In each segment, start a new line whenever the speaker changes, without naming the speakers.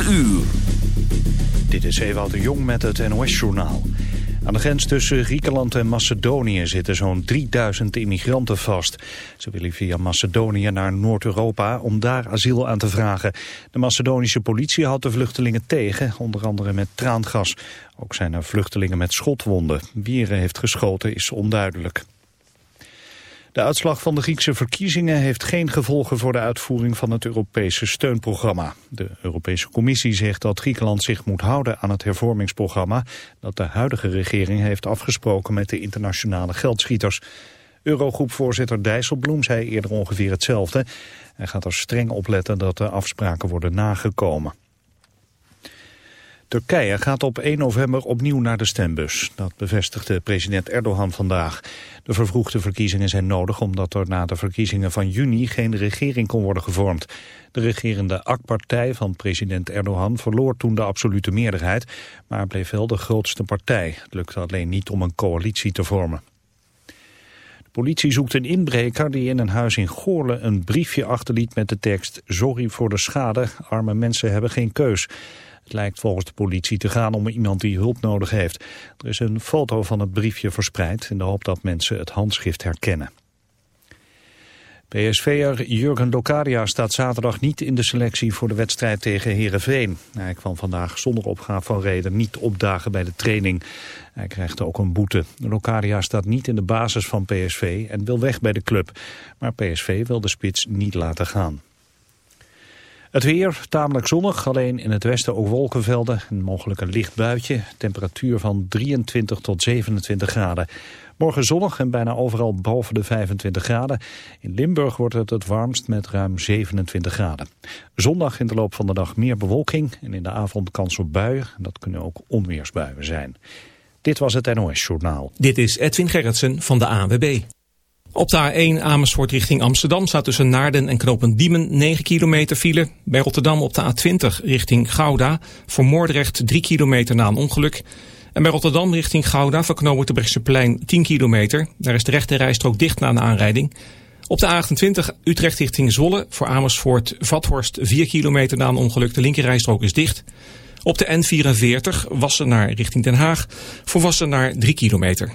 4 uur.
Dit is Ewout de Jong met het NOS-journaal. Aan de grens tussen Griekenland en Macedonië zitten zo'n 3000 immigranten vast. Ze willen via Macedonië naar Noord-Europa om daar asiel aan te vragen. De Macedonische politie houdt de vluchtelingen tegen, onder andere met traangas. Ook zijn er vluchtelingen met schotwonden. Wie er heeft geschoten is onduidelijk. De uitslag van de Griekse verkiezingen heeft geen gevolgen voor de uitvoering van het Europese steunprogramma. De Europese Commissie zegt dat Griekenland zich moet houden aan het hervormingsprogramma dat de huidige regering heeft afgesproken met de internationale geldschieters. Eurogroepvoorzitter Dijsselbloem zei eerder ongeveer hetzelfde. Hij gaat er streng op letten dat de afspraken worden nagekomen. Turkije gaat op 1 november opnieuw naar de stembus. Dat bevestigde president Erdogan vandaag. De vervroegde verkiezingen zijn nodig omdat er na de verkiezingen van juni geen regering kon worden gevormd. De regerende AK-partij van president Erdogan verloor toen de absolute meerderheid, maar bleef wel de grootste partij. Het lukte alleen niet om een coalitie te vormen. De politie zoekt een inbreker die in een huis in Goorle een briefje achterliet met de tekst Sorry voor de schade, arme mensen hebben geen keus. Het lijkt volgens de politie te gaan om iemand die hulp nodig heeft. Er is een foto van het briefje verspreid in de hoop dat mensen het handschrift herkennen. PSV'er Jurgen Locadia staat zaterdag niet in de selectie voor de wedstrijd tegen Heerenveen. Hij kwam vandaag zonder opgave van reden niet opdagen bij de training. Hij krijgt ook een boete. Locadia staat niet in de basis van PSV en wil weg bij de club. Maar PSV wil de spits niet laten gaan. Het weer, tamelijk zonnig, alleen in het westen ook wolkenvelden. En mogelijk een licht buitje. Temperatuur van 23 tot 27 graden. Morgen zonnig en bijna overal boven de 25 graden. In Limburg wordt het het warmst met ruim 27 graden. Zondag in de loop van de dag meer bewolking. En in de avond kans op buien. Dat kunnen ook onweersbuien zijn. Dit was het NOS Journaal.
Dit is Edwin Gerritsen van de ANWB. Op de A1 Amersfoort richting Amsterdam staat tussen Naarden en Knopendiemen 9 kilometer file. Bij Rotterdam op de A20 richting Gouda. Voor Moordrecht 3 kilometer na een ongeluk. En bij Rotterdam richting Gouda verknopen de plein 10 kilometer. Daar is de rechte rijstrook dicht na een aanrijding. Op de A28 Utrecht richting Zwolle voor Amersfoort Vathorst 4 kilometer na een ongeluk. De linkerrijstrook is dicht. Op de N44 Wassenaar richting Den Haag voor Wassenaar 3 kilometer.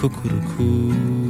Cuckoo-cuckoo.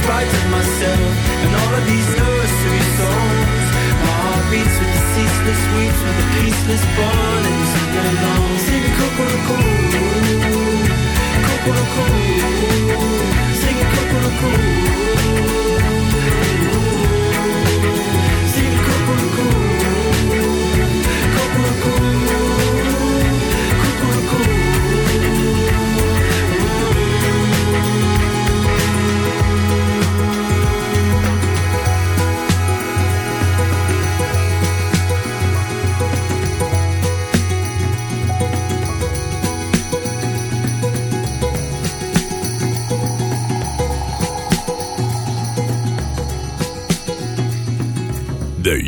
Spite of myself and all of these nursery songs, my heart beats with the ceaseless weeps, with the peaceless burning to belong. Sing Kokoroko, Kokoroko, sing Kokoroko. Sing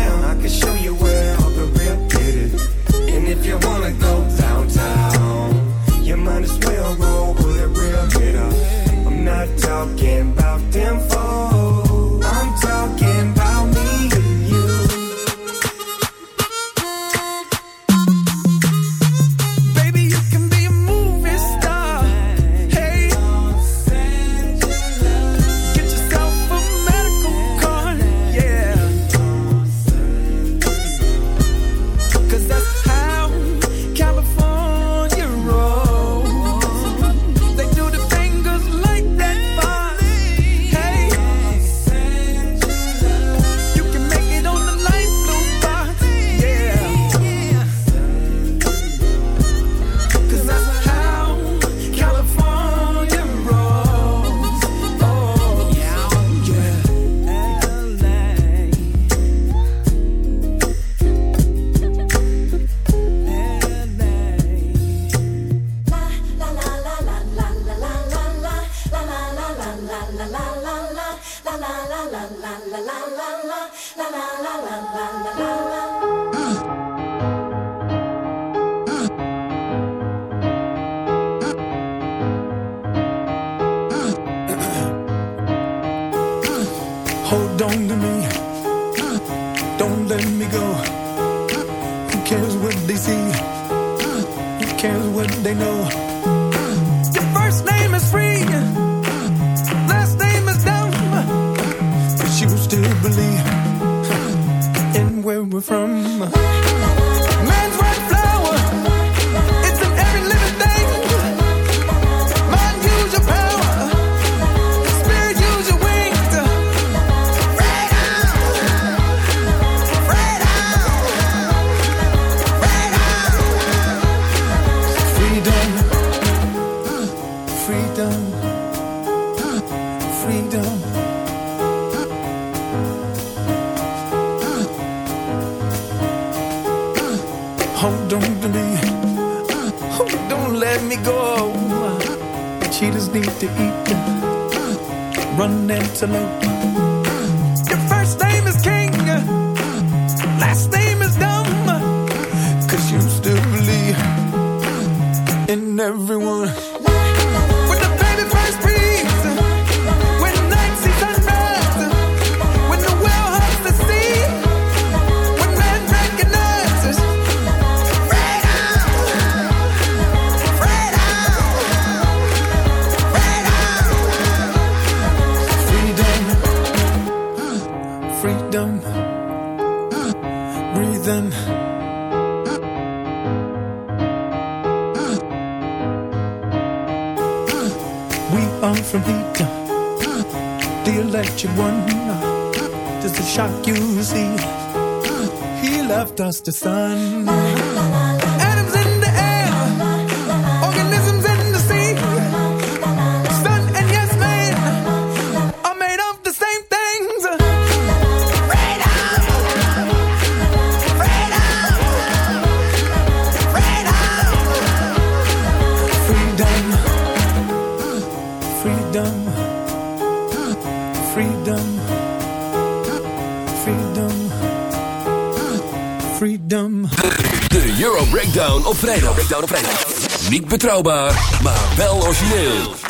around. I can show you just a.
freedom.
De, Euro Breakdown op vrijdag. Breakdown op vrijdag. Niet betrouwbaar, maar wel origineel.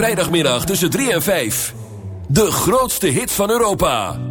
vrijdagmiddag tussen 3 en 5. De grootste hit van Europa.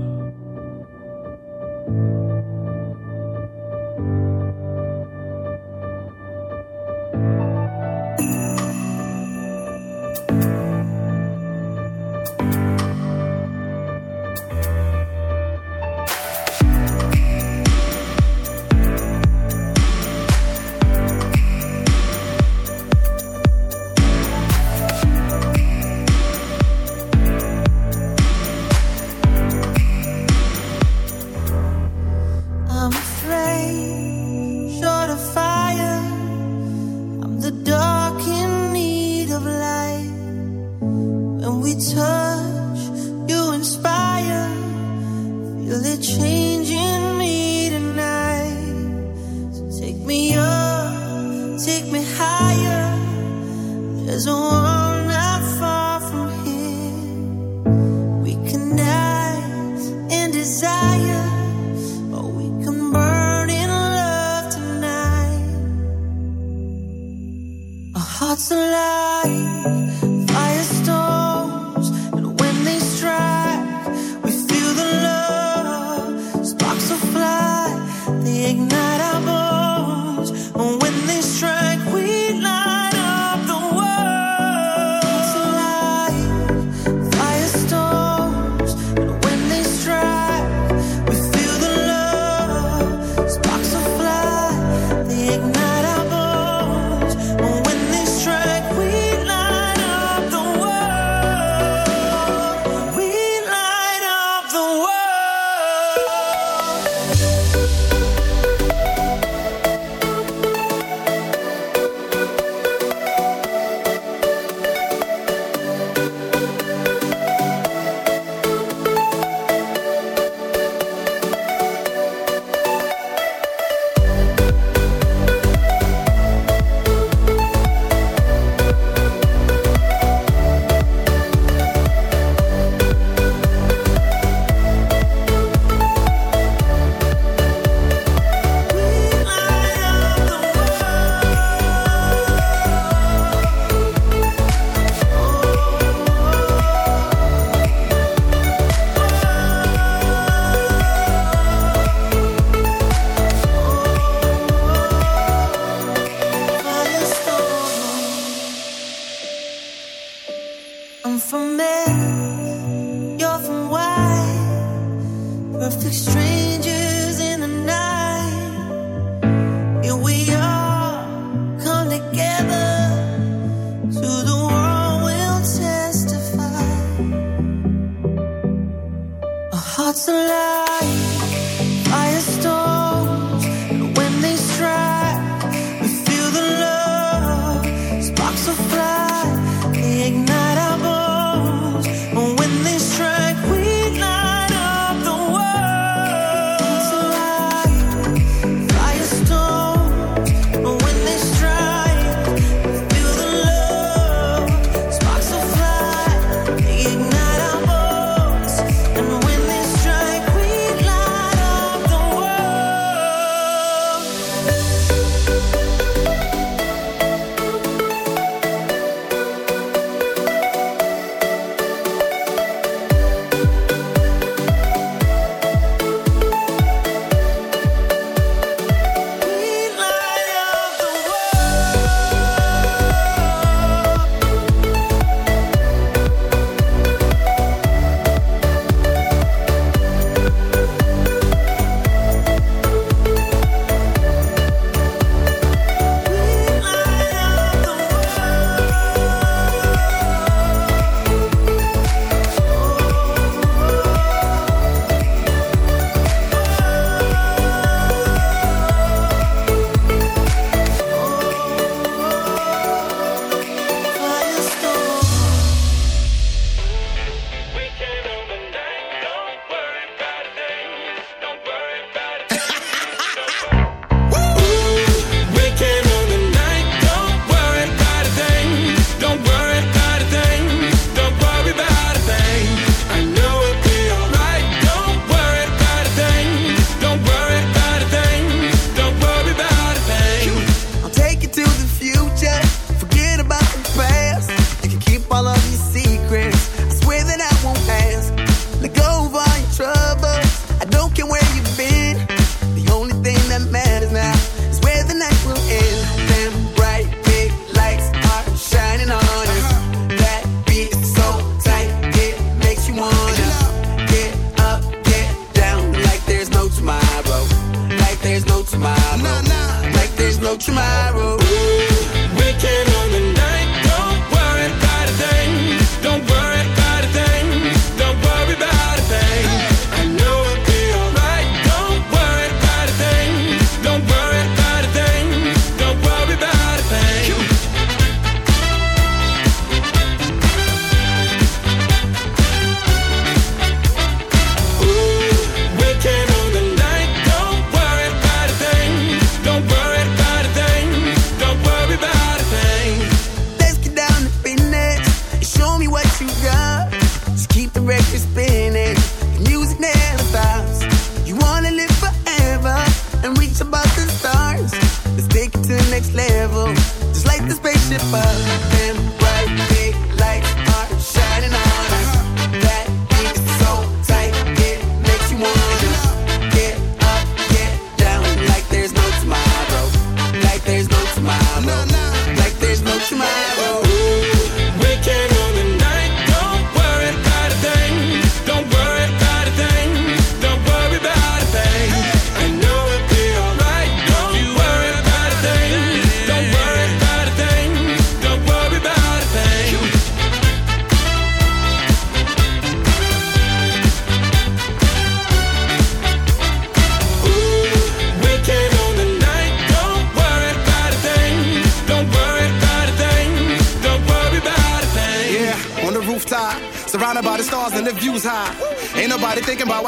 some love.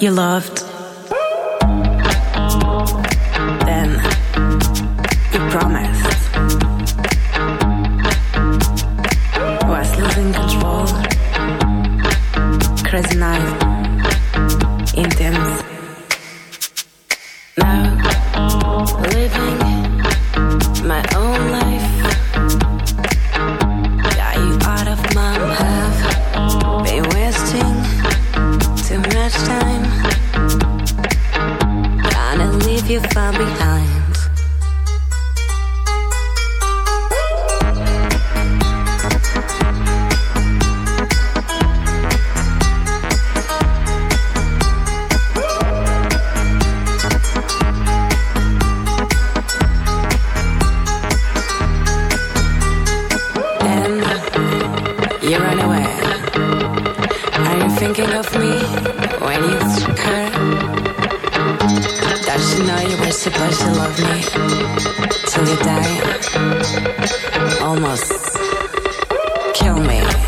You loved. thinking of me when you took her? Does you know you were supposed to love me till you die? Almost kill me.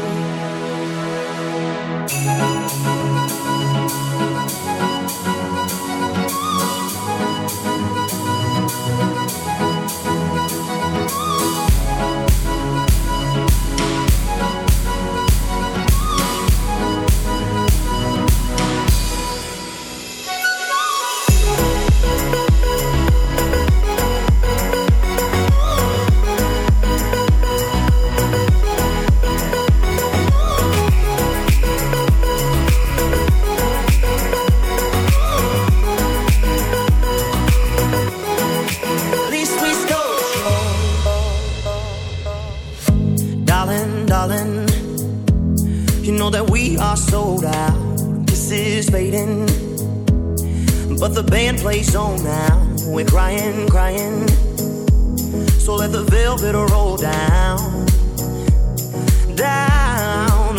Know that we are sold out. This is fading, but the band plays on now. We're crying, crying. So let the velvet roll down, down.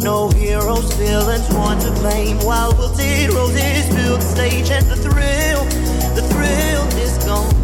No heroes, villains, one to blame. While wilted roses fill the stage, and the thrill, the thrill is gone.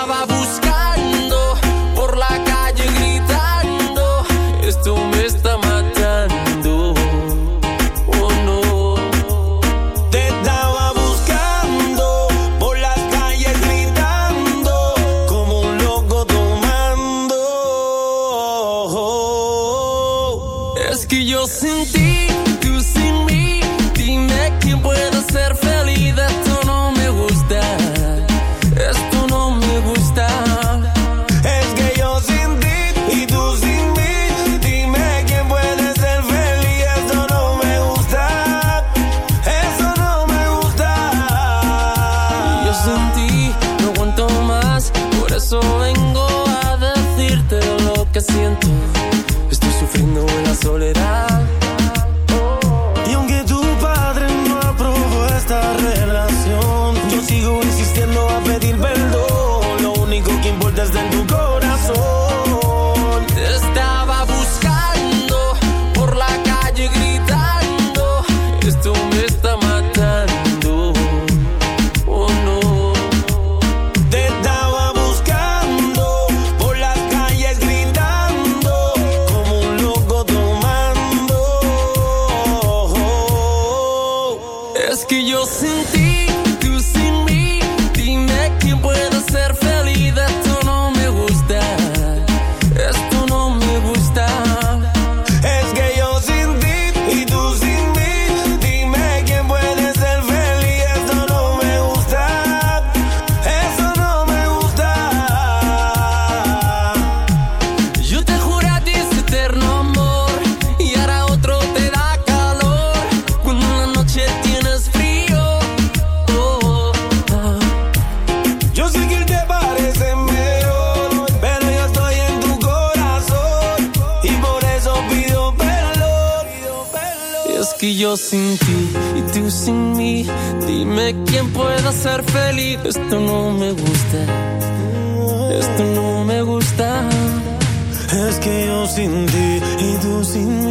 sin ti
y tú sin.